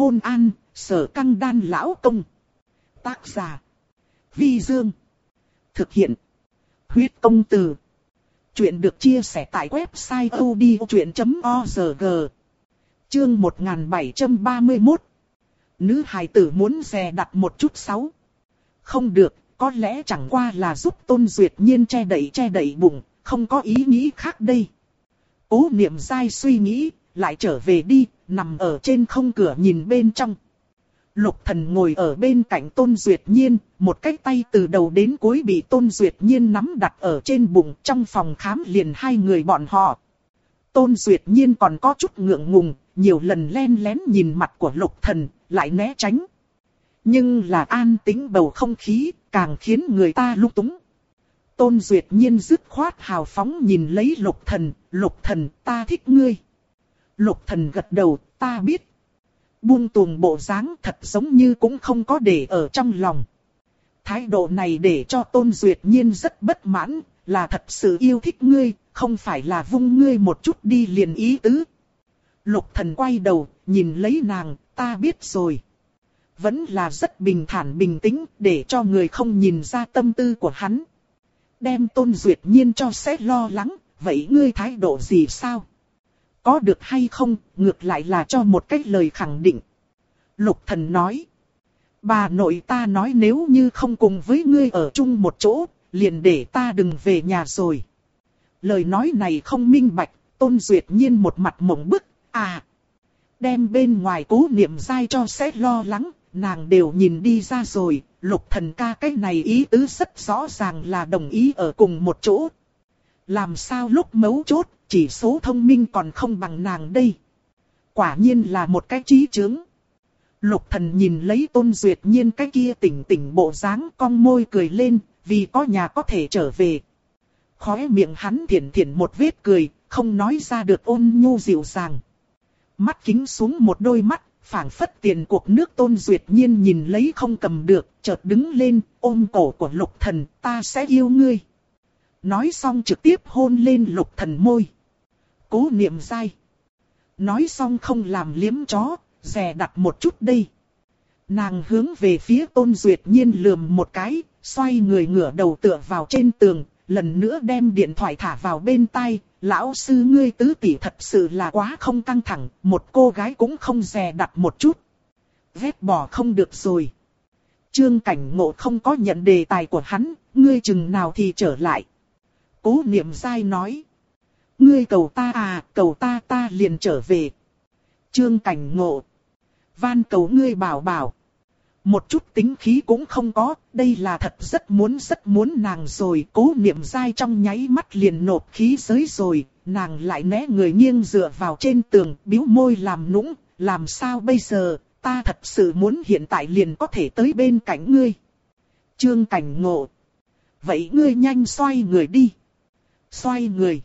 hôn an, sở căng đan lão công. Tác giả. Vi Dương. Thực hiện. Huyết công từ. Chuyện được chia sẻ tại website odchuyện.org. Chương 1731. Nữ hài tử muốn dè đặt một chút sáu. Không được, có lẽ chẳng qua là giúp tôn duyệt nhiên che đậy che đậy bụng, không có ý nghĩ khác đây. Cố niệm dai suy nghĩ, lại trở về đi, nằm ở trên không cửa nhìn bên trong. Lục thần ngồi ở bên cạnh Tôn Duyệt Nhiên, một cái tay từ đầu đến cuối bị Tôn Duyệt Nhiên nắm đặt ở trên bụng trong phòng khám liền hai người bọn họ. Tôn Duyệt Nhiên còn có chút ngượng ngùng, nhiều lần len lén nhìn mặt của lục thần, lại né tránh. Nhưng là an tĩnh bầu không khí, càng khiến người ta lung túng. Tôn Duyệt Nhiên dứt khoát hào phóng nhìn lấy lục thần, lục thần ta thích ngươi. Lục thần gật đầu, ta biết. Buông tuồng bộ dáng thật giống như cũng không có để ở trong lòng. Thái độ này để cho Tôn Duyệt Nhiên rất bất mãn, là thật sự yêu thích ngươi, không phải là vung ngươi một chút đi liền ý tứ. Lục thần quay đầu, nhìn lấy nàng, ta biết rồi. Vẫn là rất bình thản bình tĩnh, để cho người không nhìn ra tâm tư của hắn. Đem Tôn Duyệt Nhiên cho sẽ lo lắng, vậy ngươi thái độ gì sao? Có được hay không, ngược lại là cho một cách lời khẳng định. Lục thần nói. Bà nội ta nói nếu như không cùng với ngươi ở chung một chỗ, liền để ta đừng về nhà rồi. Lời nói này không minh bạch, tôn duyệt nhiên một mặt mộng bức, à. Đem bên ngoài cố niệm dai cho sẽ lo lắng, nàng đều nhìn đi ra rồi, lục thần ca cái này ý tứ rất rõ ràng là đồng ý ở cùng một chỗ. Làm sao lúc mấu chốt, chỉ số thông minh còn không bằng nàng đây. Quả nhiên là một cái trí trướng. Lục thần nhìn lấy tôn duyệt nhiên cái kia tỉnh tỉnh bộ dáng cong môi cười lên, vì có nhà có thể trở về. Khóe miệng hắn thiển thiển một vết cười, không nói ra được ôn nhu dịu dàng. Mắt kính xuống một đôi mắt, phảng phất tiền cuộc nước tôn duyệt nhiên nhìn lấy không cầm được, chợt đứng lên, ôm cổ của lục thần, ta sẽ yêu ngươi. Nói xong trực tiếp hôn lên lục thần môi cố niệm dai. Nói xong không làm liếm chó, rè đặt một chút đây. Nàng hướng về phía tôn duyệt nhiên lườm một cái, xoay người ngửa đầu tựa vào trên tường, lần nữa đem điện thoại thả vào bên tai. Lão sư ngươi tứ tỷ thật sự là quá không căng thẳng, một cô gái cũng không rè đặt một chút. Vết bỏ không được rồi. Trương cảnh ngộ không có nhận đề tài của hắn, ngươi chừng nào thì trở lại. Cố niệm dai nói. Ngươi cầu ta à, cầu ta ta liền trở về. Trương cảnh ngộ. Van cầu ngươi bảo bảo. Một chút tính khí cũng không có, đây là thật rất muốn rất muốn nàng rồi. Cố niệm dai trong nháy mắt liền nộp khí giới rồi, nàng lại né người nghiêng dựa vào trên tường, biếu môi làm nũng. Làm sao bây giờ, ta thật sự muốn hiện tại liền có thể tới bên cạnh ngươi. Trương cảnh ngộ. Vậy ngươi nhanh xoay người đi. Xoay người.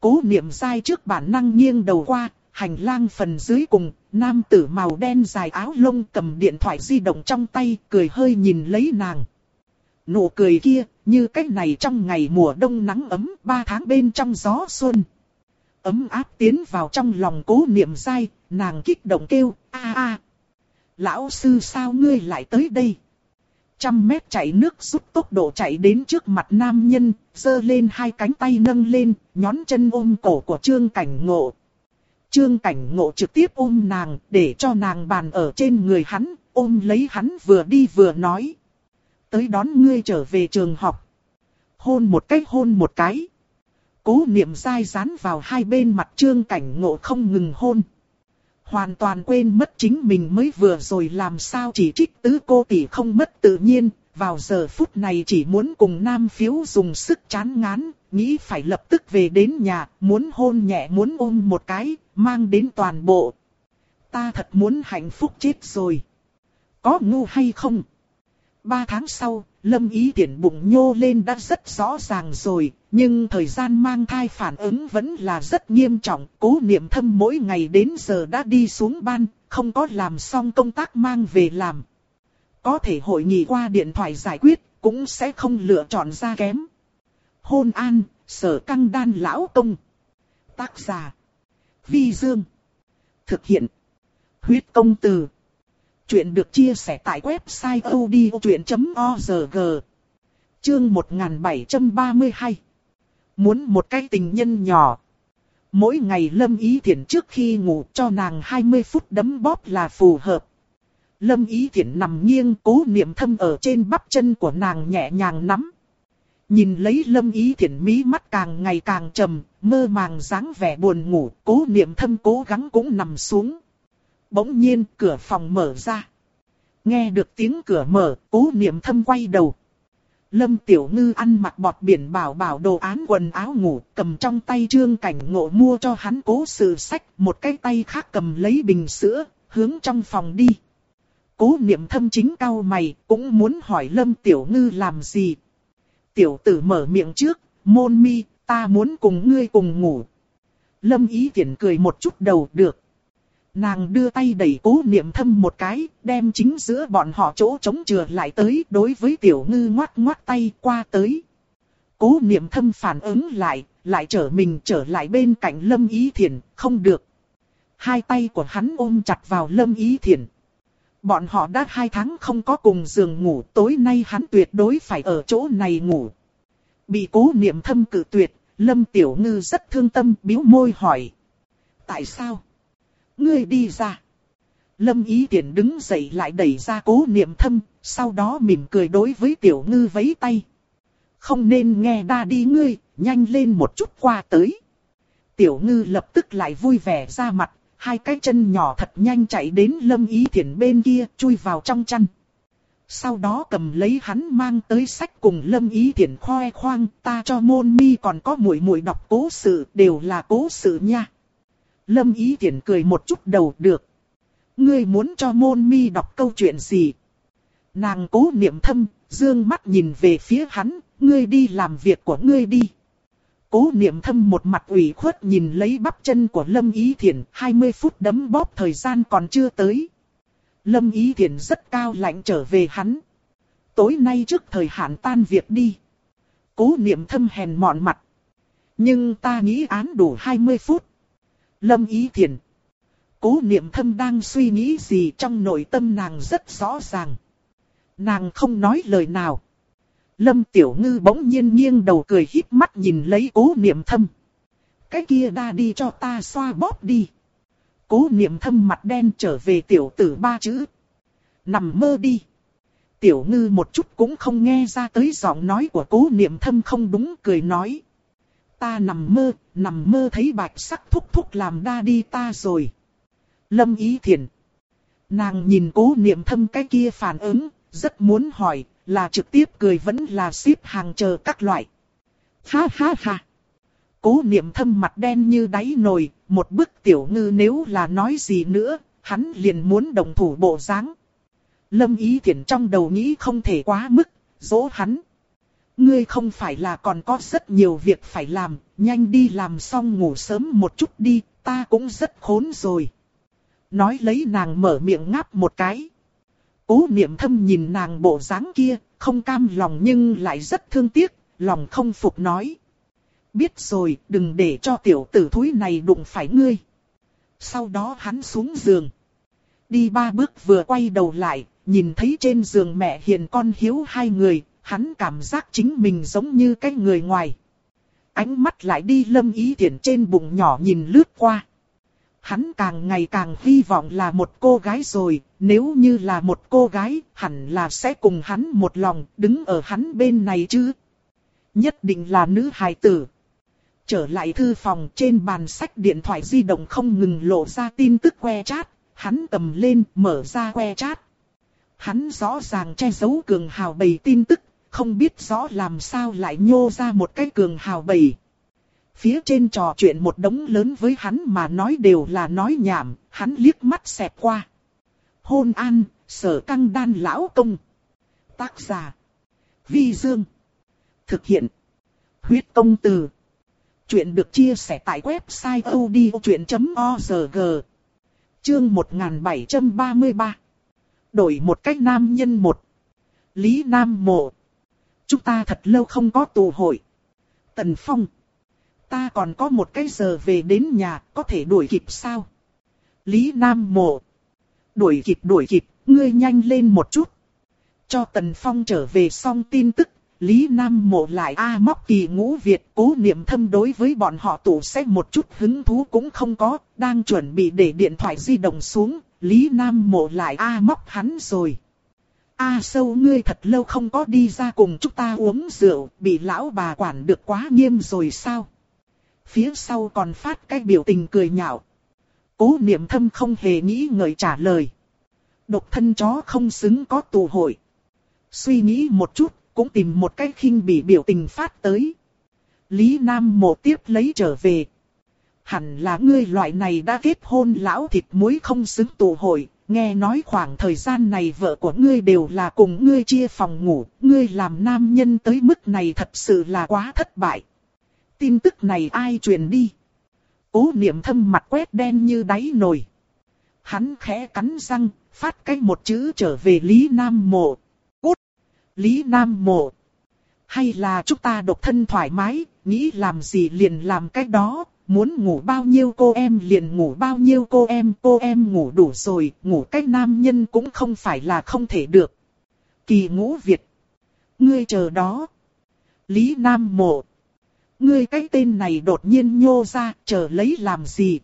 Cố niệm dai trước bản năng nghiêng đầu qua, hành lang phần dưới cùng, nam tử màu đen dài áo lông cầm điện thoại di động trong tay, cười hơi nhìn lấy nàng. Nụ cười kia, như cách này trong ngày mùa đông nắng ấm, ba tháng bên trong gió xuân. Ấm áp tiến vào trong lòng cố niệm dai, nàng kích động kêu, a a. Lão sư sao ngươi lại tới đây? Trăm mét chạy nước rút tốc độ chạy đến trước mặt nam nhân, giơ lên hai cánh tay nâng lên, nhón chân ôm cổ của Trương Cảnh Ngộ. Trương Cảnh Ngộ trực tiếp ôm nàng, để cho nàng bàn ở trên người hắn, ôm lấy hắn vừa đi vừa nói. Tới đón ngươi trở về trường học. Hôn một cái hôn một cái. Cố niệm dai dán vào hai bên mặt Trương Cảnh Ngộ không ngừng hôn. Hoàn toàn quên mất chính mình mới vừa rồi làm sao chỉ trích tứ cô tỷ không mất tự nhiên, vào giờ phút này chỉ muốn cùng nam phiếu dùng sức chán ngán, nghĩ phải lập tức về đến nhà, muốn hôn nhẹ muốn ôm một cái, mang đến toàn bộ. Ta thật muốn hạnh phúc chết rồi. Có ngu hay không? Ba tháng sau, lâm ý tiện bụng nhô lên đã rất rõ ràng rồi, nhưng thời gian mang thai phản ứng vẫn là rất nghiêm trọng. Cố niệm thâm mỗi ngày đến giờ đã đi xuống ban, không có làm xong công tác mang về làm. Có thể hội nghị qua điện thoại giải quyết, cũng sẽ không lựa chọn ra kém. Hôn an, sở căng đan lão công. Tác giả. Vi Dương. Thực hiện. Huyết công từ. Chuyện được chia sẻ tại website odchuyện.org. Chương 1732. Muốn một cái tình nhân nhỏ. Mỗi ngày Lâm Ý Thiển trước khi ngủ cho nàng 20 phút đấm bóp là phù hợp. Lâm Ý Thiển nằm nghiêng cố niệm thâm ở trên bắp chân của nàng nhẹ nhàng nắm. Nhìn lấy Lâm Ý Thiển mí mắt càng ngày càng trầm, mơ màng dáng vẻ buồn ngủ, cố niệm thâm cố gắng cũng nằm xuống. Bỗng nhiên cửa phòng mở ra. Nghe được tiếng cửa mở, cố niệm thâm quay đầu. Lâm Tiểu Ngư ăn mặc bọt biển bảo bảo đồ án quần áo ngủ, cầm trong tay trương cảnh ngộ mua cho hắn cố sự sách, một cái tay khác cầm lấy bình sữa, hướng trong phòng đi. Cố niệm thâm chính cao mày, cũng muốn hỏi Lâm Tiểu Ngư làm gì. Tiểu tử mở miệng trước, môn mi, ta muốn cùng ngươi cùng ngủ. Lâm ý tiện cười một chút đầu được. Nàng đưa tay đẩy cố niệm thâm một cái, đem chính giữa bọn họ chỗ chống chừa lại tới đối với tiểu ngư ngoát ngoát tay qua tới. Cố niệm thâm phản ứng lại, lại trở mình trở lại bên cạnh lâm ý thiền, không được. Hai tay của hắn ôm chặt vào lâm ý thiền. Bọn họ đã hai tháng không có cùng giường ngủ, tối nay hắn tuyệt đối phải ở chỗ này ngủ. Bị cố niệm thâm cử tuyệt, lâm tiểu ngư rất thương tâm biếu môi hỏi. Tại sao? Ngươi đi ra. Lâm ý tiện đứng dậy lại đẩy ra cố niệm thâm, sau đó mỉm cười đối với tiểu ngư vẫy tay. Không nên nghe đa đi ngươi, nhanh lên một chút qua tới. Tiểu ngư lập tức lại vui vẻ ra mặt, hai cái chân nhỏ thật nhanh chạy đến lâm ý thiện bên kia, chui vào trong chăn. Sau đó cầm lấy hắn mang tới sách cùng lâm ý thiện khoe khoang, ta cho môn mi còn có muội muội đọc cố sự, đều là cố sự nha. Lâm Ý Thiển cười một chút đầu được. Ngươi muốn cho môn mi đọc câu chuyện gì? Nàng cố niệm thâm, dương mắt nhìn về phía hắn, ngươi đi làm việc của ngươi đi. Cố niệm thâm một mặt ủy khuất nhìn lấy bắp chân của Lâm Ý Thiển, 20 phút đấm bóp thời gian còn chưa tới. Lâm Ý Thiển rất cao lạnh trở về hắn. Tối nay trước thời hạn tan việc đi. Cố niệm thâm hèn mọn mặt. Nhưng ta nghĩ án đủ 20 phút. Lâm Ý Thiền. Cố niệm thâm đang suy nghĩ gì trong nội tâm nàng rất rõ ràng. Nàng không nói lời nào. Lâm Tiểu Ngư bỗng nhiên nghiêng đầu cười híp mắt nhìn lấy cố niệm thâm. Cái kia đa đi cho ta xoa bóp đi. Cố niệm thâm mặt đen trở về tiểu tử ba chữ. Nằm mơ đi. Tiểu ngư một chút cũng không nghe ra tới giọng nói của cố niệm thâm không đúng cười nói ta nằm mơ, nằm mơ thấy bạch sắc thúc thúc làm đa đi ta rồi. Lâm ý thiền. Nàng nhìn cố niệm thâm cái kia phản ứng, rất muốn hỏi, là trực tiếp cười vẫn là xếp hàng chờ các loại. Ha ha ha. Cố niệm thâm mặt đen như đáy nồi, một bức tiểu ngư nếu là nói gì nữa, hắn liền muốn đồng thủ bộ dáng. Lâm ý thiện trong đầu nghĩ không thể quá mức, dỗ hắn. Ngươi không phải là còn có rất nhiều việc phải làm, nhanh đi làm xong ngủ sớm một chút đi, ta cũng rất khốn rồi. Nói lấy nàng mở miệng ngáp một cái. Cố niệm thâm nhìn nàng bộ dáng kia, không cam lòng nhưng lại rất thương tiếc, lòng không phục nói. Biết rồi, đừng để cho tiểu tử thúi này đụng phải ngươi. Sau đó hắn xuống giường. Đi ba bước vừa quay đầu lại, nhìn thấy trên giường mẹ hiền con hiếu hai người, hắn cảm giác chính mình giống như cái người ngoài. Ánh mắt lại đi lâm ý tiện trên bụng nhỏ nhìn lướt qua. Hắn càng ngày càng hy vọng là một cô gái rồi, nếu như là một cô gái, hẳn là sẽ cùng hắn một lòng, đứng ở hắn bên này chứ. Nhất định là nữ hài tử. Trở lại thư phòng trên bàn sách điện thoại di động không ngừng lộ ra tin tức que chat, hắn cầm lên mở ra que chat. Hắn rõ ràng che giấu cường hào bầy tin tức, không biết rõ làm sao lại nhô ra một cái cường hào bầy. Phía trên trò chuyện một đống lớn với hắn mà nói đều là nói nhảm, hắn liếc mắt xẹp qua. Hôn an, sở căng đan lão công. Tác giả. Vi Dương. Thực hiện. Huyết công từ. Chuyện được chia sẻ tại website odchuyện.org. Chương 1733. Đổi một cách nam nhân một. Lý Nam Mộ. Chúng ta thật lâu không có tụ hội. Tần Phong. Ta còn có một cái giờ về đến nhà, có thể đuổi kịp sao? Lý Nam Mộ. đuổi kịp đuổi kịp, ngươi nhanh lên một chút. Cho Tần Phong trở về xong tin tức, Lý Nam mộ lại A móc kỳ ngũ Việt cố niệm thâm đối với bọn họ tủ sẽ một chút hứng thú cũng không có, đang chuẩn bị để điện thoại di động xuống, Lý Nam mộ lại A móc hắn rồi. A sâu ngươi thật lâu không có đi ra cùng chúng ta uống rượu, bị lão bà quản được quá nghiêm rồi sao? Phía sau còn phát cái biểu tình cười nhạo. Cố niệm thâm không hề nghĩ ngợi trả lời. Độc thân chó không xứng có tù hội. Suy nghĩ một chút, cũng tìm một cái khinh bị biểu tình phát tới. Lý Nam mộ tiếp lấy trở về. Hẳn là ngươi loại này đã kết hôn lão thịt muối không xứng tù hội, nghe nói khoảng thời gian này vợ của ngươi đều là cùng ngươi chia phòng ngủ, ngươi làm nam nhân tới mức này thật sự là quá thất bại. Tin tức này ai truyền đi? Cố niệm thâm mặt quét đen như đáy nồi. Hắn khẽ cắn răng, phát cái một chữ trở về Lý Nam Mộ. Cút! Lý Nam Mộ! Hay là chúng ta độc thân thoải mái, nghĩ làm gì liền làm cái đó, muốn ngủ bao nhiêu cô em liền ngủ bao nhiêu cô em, cô em ngủ đủ rồi, ngủ cách nam nhân cũng không phải là không thể được. Kỳ ngũ Việt. Ngươi chờ đó. Lý Nam Mộ. Ngươi cái tên này đột nhiên nhô ra, chờ lấy làm gì?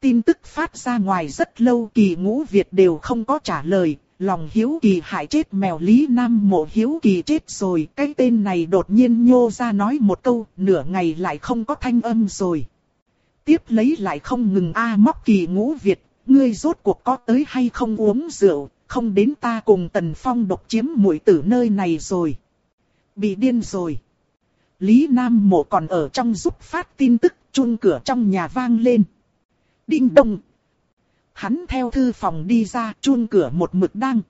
Tin tức phát ra ngoài rất lâu kỳ ngũ Việt đều không có trả lời, lòng hiếu kỳ hại chết mèo Lý Nam mộ hiếu kỳ chết rồi, cái tên này đột nhiên nhô ra nói một câu, nửa ngày lại không có thanh âm rồi. Tiếp lấy lại không ngừng a móc kỳ ngũ Việt, ngươi rốt cuộc có tới hay không uống rượu, không đến ta cùng Tần Phong độc chiếm mũi tử nơi này rồi. Bị điên rồi. Lý Nam Mộ còn ở trong giúp phát tin tức, chun cửa trong nhà vang lên. Đinh đông. Hắn theo thư phòng đi ra, chun cửa một mực đăng.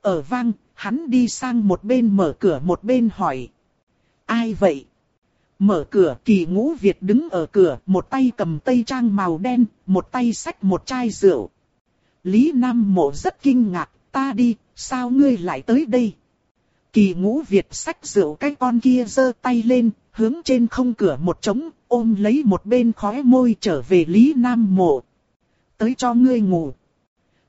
Ở vang, hắn đi sang một bên mở cửa một bên hỏi. Ai vậy? Mở cửa kỳ ngũ Việt đứng ở cửa, một tay cầm tây trang màu đen, một tay xách một chai rượu. Lý Nam Mộ rất kinh ngạc, ta đi, sao ngươi lại tới đây? Kỳ ngũ Việt xách rượu cái con kia giơ tay lên, hướng trên không cửa một trống, ôm lấy một bên khóe môi trở về Lý Nam Mộ. Tới cho ngươi ngủ.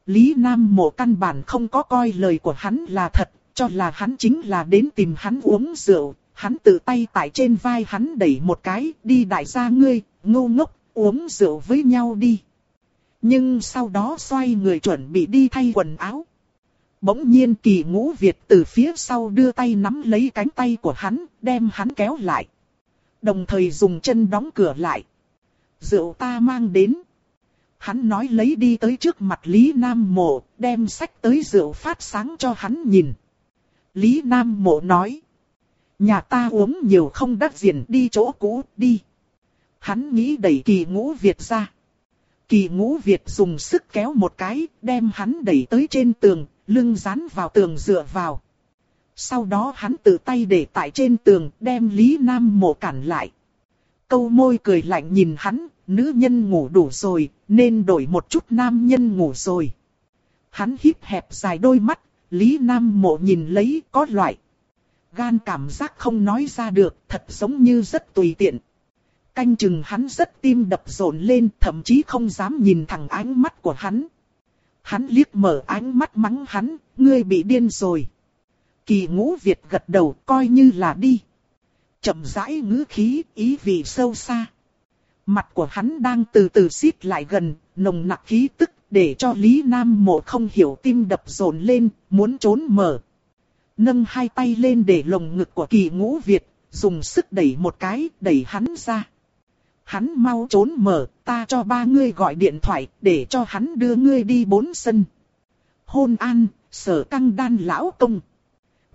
Lý Nam Mộ căn bản không có coi lời của hắn là thật, cho là hắn chính là đến tìm hắn uống rượu. Hắn tự tay tại trên vai hắn đẩy một cái, đi đại gia ngươi, ngu ngốc, uống rượu với nhau đi. Nhưng sau đó xoay người chuẩn bị đi thay quần áo. Bỗng nhiên kỳ ngũ Việt từ phía sau đưa tay nắm lấy cánh tay của hắn, đem hắn kéo lại. Đồng thời dùng chân đóng cửa lại. Rượu ta mang đến. Hắn nói lấy đi tới trước mặt Lý Nam Mộ, đem sách tới rượu phát sáng cho hắn nhìn. Lý Nam Mộ nói. Nhà ta uống nhiều không đắt diện đi chỗ cũ, đi. Hắn nghĩ đẩy kỳ ngũ Việt ra. Kỳ ngũ Việt dùng sức kéo một cái, đem hắn đẩy tới trên tường, lưng dán vào tường dựa vào. Sau đó hắn tự tay để tại trên tường, đem Lý Nam Mộ cản lại. Câu môi cười lạnh nhìn hắn, nữ nhân ngủ đủ rồi, nên đổi một chút nam nhân ngủ rồi. Hắn híp hẹp dài đôi mắt, Lý Nam Mộ nhìn lấy có loại. Gan cảm giác không nói ra được, thật giống như rất tùy tiện. Canh chừng hắn rất tim đập rộn lên, thậm chí không dám nhìn thẳng ánh mắt của hắn. Hắn liếc mở ánh mắt mắng hắn, ngươi bị điên rồi. Kỳ ngũ Việt gật đầu coi như là đi. chậm rãi ngữ khí, ý vị sâu xa. Mặt của hắn đang từ từ xít lại gần, nồng nặc khí tức, để cho Lý Nam Mộ không hiểu tim đập rộn lên, muốn trốn mở. Nâng hai tay lên để lồng ngực của kỳ ngũ Việt, dùng sức đẩy một cái, đẩy hắn ra. Hắn mau trốn mở, ta cho ba ngươi gọi điện thoại, để cho hắn đưa ngươi đi bốn sân. Hôn an, sở căng đan lão công.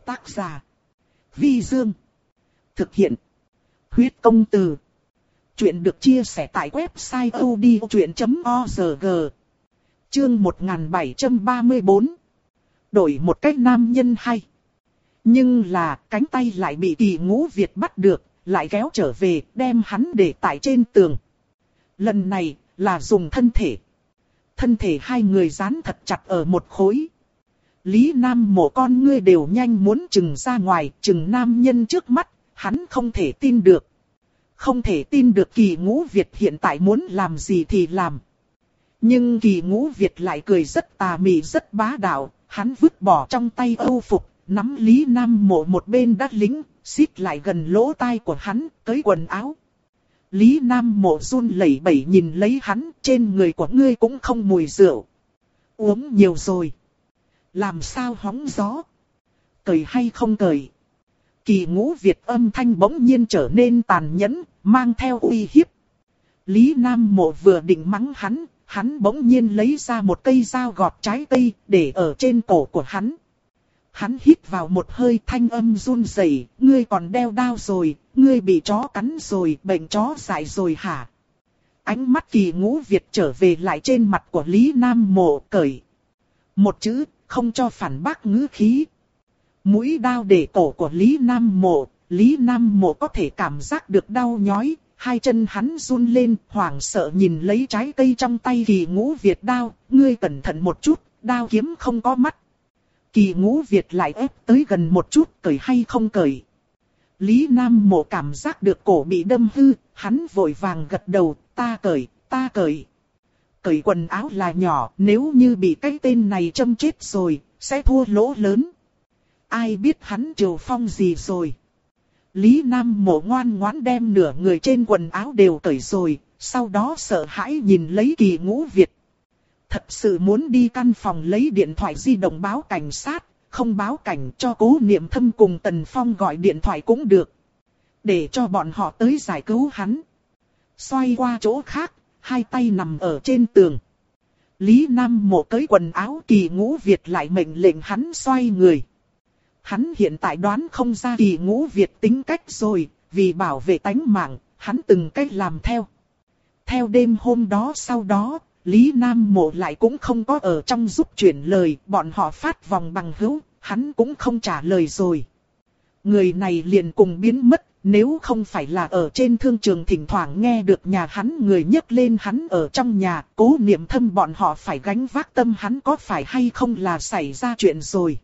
Tác giả. Vi Dương. Thực hiện. Huyết công từ. Chuyện được chia sẻ tại website odchuyện.org. Chương 1734. Đổi một cách nam nhân hay. Nhưng là cánh tay lại bị kỳ ngũ Việt bắt được, lại kéo trở về, đem hắn để tại trên tường. Lần này, là dùng thân thể. Thân thể hai người dán thật chặt ở một khối. Lý Nam mộ con ngươi đều nhanh muốn chừng ra ngoài, chừng nam nhân trước mắt, hắn không thể tin được. Không thể tin được kỳ ngũ Việt hiện tại muốn làm gì thì làm. Nhưng kỳ ngũ Việt lại cười rất tà mị rất bá đạo, hắn vứt bỏ trong tay âu phục, nắm Lý Nam Mộ một bên đắt lính, xít lại gần lỗ tai của hắn, tới quần áo. Lý Nam Mộ run lẩy bẩy nhìn lấy hắn, trên người của ngươi cũng không mùi rượu. Uống nhiều rồi. Làm sao hóng gió? Cởi hay không cởi? Kỳ ngũ Việt âm thanh bỗng nhiên trở nên tàn nhẫn, mang theo uy hiếp. Lý Nam Mộ vừa định mắng hắn, hắn bỗng nhiên lấy ra một cây dao gọt trái cây, để ở trên cổ của hắn. Hắn hít vào một hơi thanh âm run rẩy, ngươi còn đeo đao rồi, ngươi bị chó cắn rồi, bệnh chó dại rồi hả? Ánh mắt kỳ ngũ Việt trở về lại trên mặt của Lý Nam Mộ cởi. Một chữ, không cho phản bác ngữ khí. Mũi đao để cổ của Lý Nam Mộ, Lý Nam Mộ có thể cảm giác được đau nhói, hai chân hắn run lên, hoảng sợ nhìn lấy trái cây trong tay kỳ ngũ Việt đao, ngươi cẩn thận một chút, đao kiếm không có mắt. Kỳ ngũ Việt lại ép tới gần một chút, cởi hay không cởi. Lý Nam Mộ cảm giác được cổ bị đâm hư, hắn vội vàng gật đầu, ta cởi, ta cởi. Cởi quần áo là nhỏ, nếu như bị cái tên này châm chết rồi, sẽ thua lỗ lớn. Ai biết hắn triều phong gì rồi. Lý Nam Mộ ngoan ngoãn đem nửa người trên quần áo đều cởi rồi, sau đó sợ hãi nhìn lấy kỳ ngũ Việt. Thật sự muốn đi căn phòng lấy điện thoại di động báo cảnh sát, không báo cảnh cho cố niệm thâm cùng Tần Phong gọi điện thoại cũng được. Để cho bọn họ tới giải cứu hắn. Xoay qua chỗ khác, hai tay nằm ở trên tường. Lý Nam Mộ tới quần áo kỳ ngũ Việt lại mệnh lệnh hắn xoay người. Hắn hiện tại đoán không ra kỳ ngũ Việt tính cách rồi, vì bảo vệ tánh mạng, hắn từng cách làm theo. Theo đêm hôm đó sau đó, Lý Nam Mộ lại cũng không có ở trong giúp chuyển lời, bọn họ phát vòng bằng hữu, hắn cũng không trả lời rồi. Người này liền cùng biến mất, nếu không phải là ở trên thương trường thỉnh thoảng nghe được nhà hắn người nhấc lên hắn ở trong nhà, cố niệm thâm bọn họ phải gánh vác tâm hắn có phải hay không là xảy ra chuyện rồi.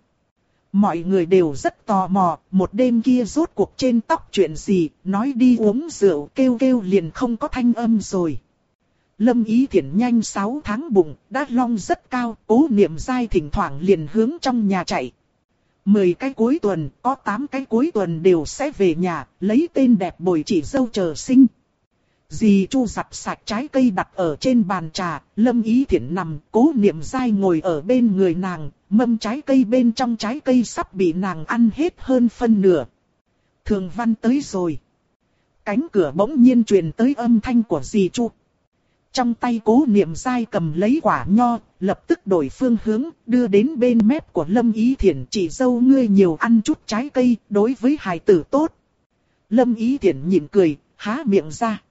Mọi người đều rất tò mò, một đêm kia rốt cuộc trên tóc chuyện gì, nói đi uống rượu kêu kêu liền không có thanh âm rồi. Lâm ý thiện nhanh 6 tháng bụng, đã long rất cao, cố niệm dai thỉnh thoảng liền hướng trong nhà chạy. 10 cái cuối tuần, có 8 cái cuối tuần đều sẽ về nhà, lấy tên đẹp bồi chỉ dâu chờ sinh. Dì Chu giặt sạch trái cây đặt ở trên bàn trà, Lâm Ý Thiển nằm, cố niệm dai ngồi ở bên người nàng, mâm trái cây bên trong trái cây sắp bị nàng ăn hết hơn phân nửa. Thường văn tới rồi. Cánh cửa bỗng nhiên truyền tới âm thanh của dì Chu. Trong tay cố niệm dai cầm lấy quả nho, lập tức đổi phương hướng, đưa đến bên mép của Lâm Ý Thiển chỉ dâu ngươi nhiều ăn chút trái cây, đối với hài tử tốt. Lâm Ý Thiển nhịn cười, há miệng ra.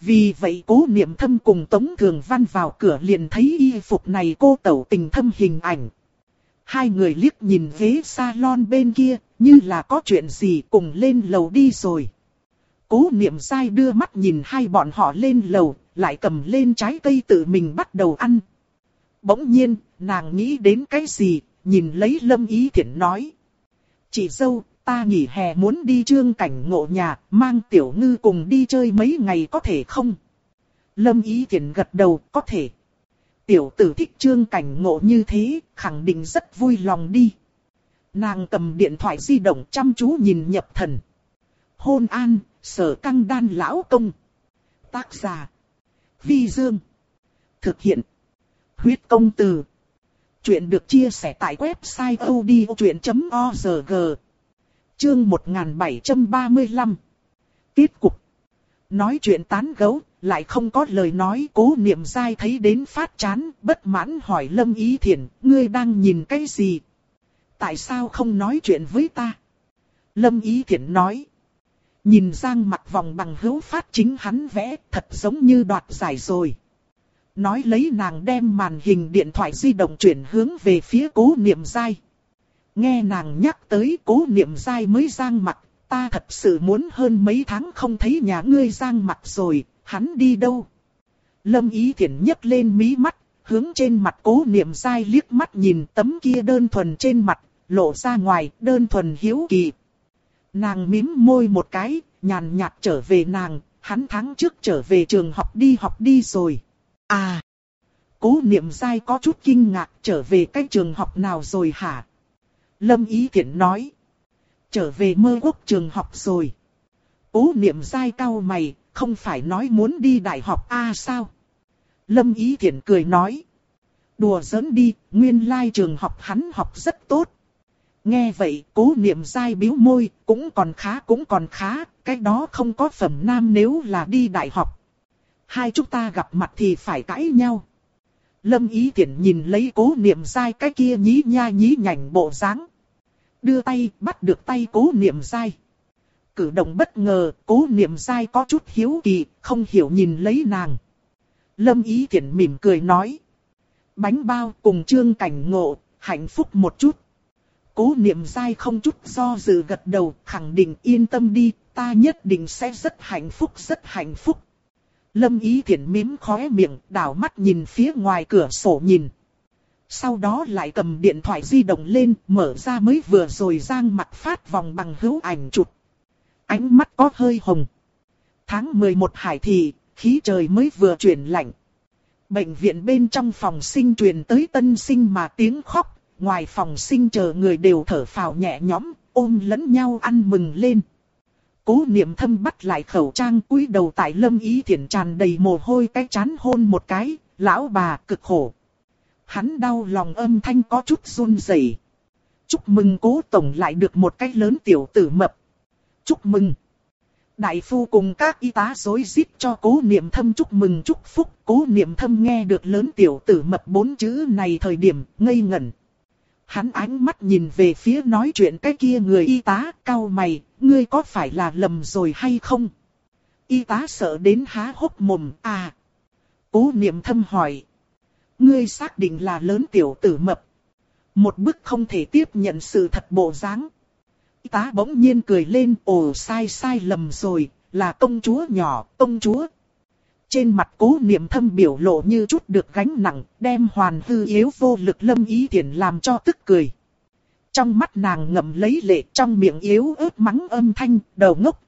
Vì vậy cố niệm thâm cùng Tống Thường Văn vào cửa liền thấy y phục này cô tẩu tình thâm hình ảnh. Hai người liếc nhìn ghế salon bên kia, như là có chuyện gì cùng lên lầu đi rồi. Cố niệm sai đưa mắt nhìn hai bọn họ lên lầu, lại cầm lên trái cây tự mình bắt đầu ăn. Bỗng nhiên, nàng nghĩ đến cái gì, nhìn lấy lâm ý thiện nói. Chị dâu, ta nghỉ hè muốn đi trương cảnh ngộ nhà, mang tiểu ngư cùng đi chơi mấy ngày có thể không? Lâm ý thiện gật đầu, có thể. Tiểu tử thích trương cảnh ngộ như thế, khẳng định rất vui lòng đi. Nàng cầm điện thoại di động chăm chú nhìn nhập thần. Hôn an, sở căng đan lão công. Tác giả. Vi Dương. Thực hiện. Huyết công từ. Chuyện được chia sẻ tại website odchuyện.org. Chương 1735. Kết cục. Nói chuyện tán gấu, lại không có lời nói cố niệm dai thấy đến phát chán, bất mãn hỏi Lâm Ý Thiển, ngươi đang nhìn cái gì? Tại sao không nói chuyện với ta? Lâm Ý Thiển nói. Nhìn Giang mặt vòng bằng hữu phát chính hắn vẽ, thật giống như đoạt giải rồi. Nói lấy nàng đem màn hình điện thoại di động chuyển hướng về phía cố niệm dai. Nghe nàng nhắc tới cố niệm dai mới Giang mặt, ta thật sự muốn hơn mấy tháng không thấy nhà ngươi Giang mặt rồi, hắn đi đâu? Lâm Ý thiện nhấc lên mí mắt, hướng trên mặt cố niệm dai liếc mắt nhìn tấm kia đơn thuần trên mặt, lộ ra ngoài, đơn thuần hiếu kỳ. Nàng mím môi một cái, nhàn nhạt trở về nàng, hắn tháng trước trở về trường học đi học đi rồi. À! Cố niệm dai có chút kinh ngạc trở về cái trường học nào rồi hả? Lâm Ý Thiển nói. Trở về mơ quốc trường học rồi. Cố niệm dai cao mày, không phải nói muốn đi đại học A à sao? Lâm Ý Thiển cười nói. Đùa giỡn đi, nguyên lai trường học hắn học rất tốt. Nghe vậy, cố niệm dai biếu môi, cũng còn khá cũng còn khá, cái đó không có phẩm nam nếu là đi đại học. Hai chúng ta gặp mặt thì phải cãi nhau. Lâm Ý tiện nhìn lấy cố niệm dai cái kia nhí nha nhí nhảnh bộ dáng Đưa tay bắt được tay cố niệm dai. Cử động bất ngờ, cố niệm dai có chút hiếu kỳ, không hiểu nhìn lấy nàng. Lâm Ý tiện mỉm cười nói. Bánh bao cùng trương cảnh ngộ, hạnh phúc một chút. Cố niệm dai không chút do dự gật đầu, khẳng định yên tâm đi, ta nhất định sẽ rất hạnh phúc rất hạnh phúc. Lâm Ý Thiển mím khóe miệng, đảo mắt nhìn phía ngoài cửa sổ nhìn. Sau đó lại cầm điện thoại di động lên, mở ra mới vừa rồi giang mặt phát vòng bằng hữu ảnh chụp. Ánh mắt có hơi hồng. Tháng 11 hải thị, khí trời mới vừa chuyển lạnh. Bệnh viện bên trong phòng sinh truyền tới tân sinh mà tiếng khóc, ngoài phòng sinh chờ người đều thở phào nhẹ nhõm, ôm lẫn nhau ăn mừng lên. Cố niệm thâm bắt lại khẩu trang cúi đầu tại lâm ý thiện tràn đầy mồ hôi cái chán hôn một cái, lão bà cực khổ. Hắn đau lòng âm thanh có chút run rẩy. Chúc mừng cố tổng lại được một cái lớn tiểu tử mập. Chúc mừng. Đại phu cùng các y tá dối rít cho cố niệm thâm chúc mừng chúc phúc. Cố niệm thâm nghe được lớn tiểu tử mập bốn chữ này thời điểm ngây ngẩn. Hắn ánh mắt nhìn về phía nói chuyện cái kia người y tá cao mày, ngươi có phải là lầm rồi hay không? Y tá sợ đến há hốc mồm, à. Cố niệm thâm hỏi. Ngươi xác định là lớn tiểu tử mập. Một bức không thể tiếp nhận sự thật bộ dáng. Y tá bỗng nhiên cười lên, ồ sai sai lầm rồi, là công chúa nhỏ, công chúa. Trên mặt cố niệm thâm biểu lộ như chút được gánh nặng, đem hoàn hư yếu vô lực lâm ý tiện làm cho tức cười. Trong mắt nàng ngậm lấy lệ trong miệng yếu ớt mắng âm thanh, đầu ngốc.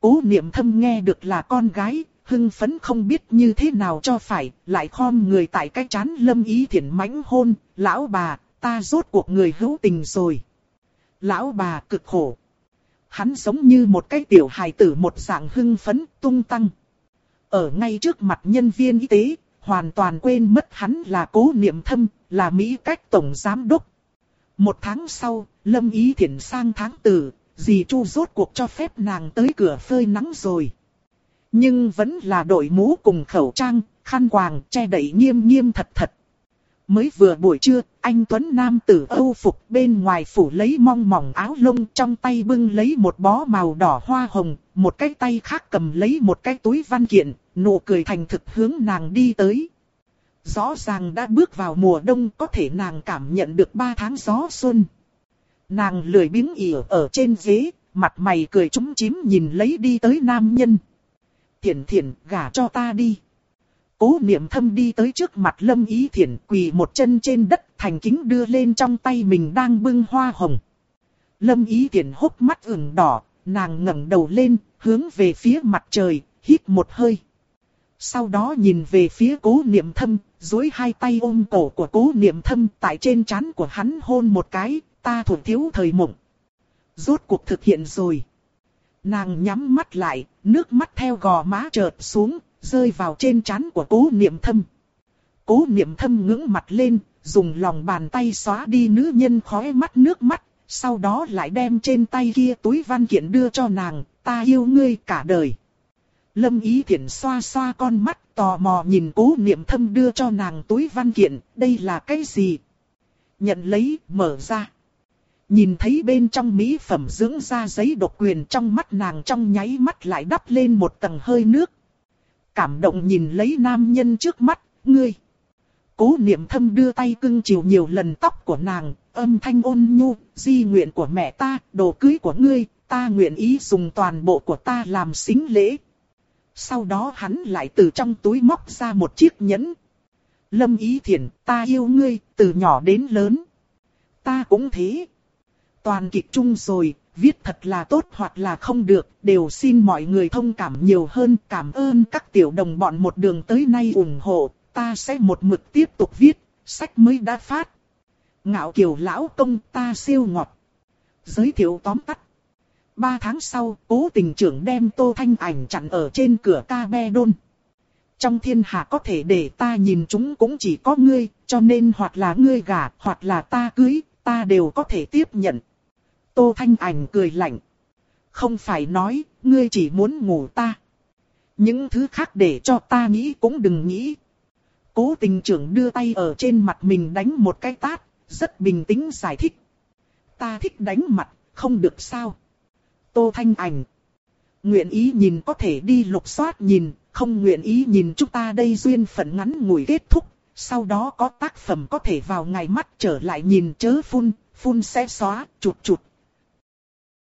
Cố niệm thâm nghe được là con gái, hưng phấn không biết như thế nào cho phải, lại khom người tại cái chán lâm ý thiện mãnh hôn, lão bà, ta rốt cuộc người hữu tình rồi. Lão bà cực khổ. Hắn giống như một cái tiểu hài tử một dạng hưng phấn, tung tăng. Ở ngay trước mặt nhân viên y tế, hoàn toàn quên mất hắn là cố niệm thâm, là Mỹ cách tổng giám đốc. Một tháng sau, Lâm Ý Thiển sang tháng tử, dì Chu rốt cuộc cho phép nàng tới cửa phơi nắng rồi. Nhưng vẫn là đội mũ cùng khẩu trang, khăn quàng, che đậy nghiêm nghiêm thật thật. Mới vừa buổi trưa, anh Tuấn Nam tử âu phục bên ngoài phủ lấy mong mỏng áo lông trong tay bưng lấy một bó màu đỏ hoa hồng, một cái tay khác cầm lấy một cái túi văn kiện, nụ cười thành thực hướng nàng đi tới. Rõ ràng đã bước vào mùa đông có thể nàng cảm nhận được ba tháng gió xuân. Nàng lười biếng ỉa ở trên ghế, mặt mày cười trúng chím nhìn lấy đi tới nam nhân. Thiển thiển, gả cho ta đi. Cố niệm thâm đi tới trước mặt lâm ý thiển quỳ một chân trên đất thành kính đưa lên trong tay mình đang bưng hoa hồng. Lâm ý thiển hốc mắt ửng đỏ, nàng ngẩng đầu lên, hướng về phía mặt trời, hít một hơi. Sau đó nhìn về phía cố niệm thâm, duỗi hai tay ôm cổ của cố niệm thâm tại trên trán của hắn hôn một cái, ta thủ thiếu thời mộng. Rốt cuộc thực hiện rồi. Nàng nhắm mắt lại, nước mắt theo gò má trợt xuống, rơi vào trên trán của cố niệm thâm. Cố niệm thâm ngưỡng mặt lên, dùng lòng bàn tay xóa đi nữ nhân khóe mắt nước mắt, sau đó lại đem trên tay kia túi văn kiện đưa cho nàng, ta yêu ngươi cả đời. Lâm Ý Thiển xoa xoa con mắt tò mò nhìn cố niệm thâm đưa cho nàng túi văn kiện, đây là cái gì? Nhận lấy, mở ra. Nhìn thấy bên trong mỹ phẩm dưỡng da giấy độc quyền trong mắt nàng trong nháy mắt lại đắp lên một tầng hơi nước. Cảm động nhìn lấy nam nhân trước mắt, ngươi. Cố niệm thâm đưa tay cưng chiều nhiều lần tóc của nàng, âm thanh ôn nhu, di nguyện của mẹ ta, đồ cưới của ngươi, ta nguyện ý dùng toàn bộ của ta làm xính lễ. Sau đó hắn lại từ trong túi móc ra một chiếc nhẫn. Lâm ý thiền ta yêu ngươi, từ nhỏ đến lớn. Ta cũng thế. Toàn kịch chung rồi, viết thật là tốt hoặc là không được, đều xin mọi người thông cảm nhiều hơn, cảm ơn các tiểu đồng bọn một đường tới nay ủng hộ, ta sẽ một mực tiếp tục viết, sách mới đã phát. Ngạo kiều lão công ta siêu ngọt. Giới thiệu tóm tắt. Ba tháng sau, cố tình trưởng đem tô thanh ảnh chặn ở trên cửa ca be đôn. Trong thiên hạ có thể để ta nhìn chúng cũng chỉ có ngươi, cho nên hoặc là ngươi gả, hoặc là ta cưới, ta đều có thể tiếp nhận. Tô thanh ảnh cười lạnh. Không phải nói, ngươi chỉ muốn ngủ ta. Những thứ khác để cho ta nghĩ cũng đừng nghĩ. Cố tình trưởng đưa tay ở trên mặt mình đánh một cái tát, rất bình tĩnh giải thích. Ta thích đánh mặt, không được sao. Tô Thanh Ảnh. Nguyện ý nhìn có thể đi lục soát nhìn, không nguyện ý nhìn chúng ta đây duyên phận ngắn ngủi kết thúc. Sau đó có tác phẩm có thể vào ngày mắt trở lại nhìn chớ phun, phun sẽ xóa, chụt chụt,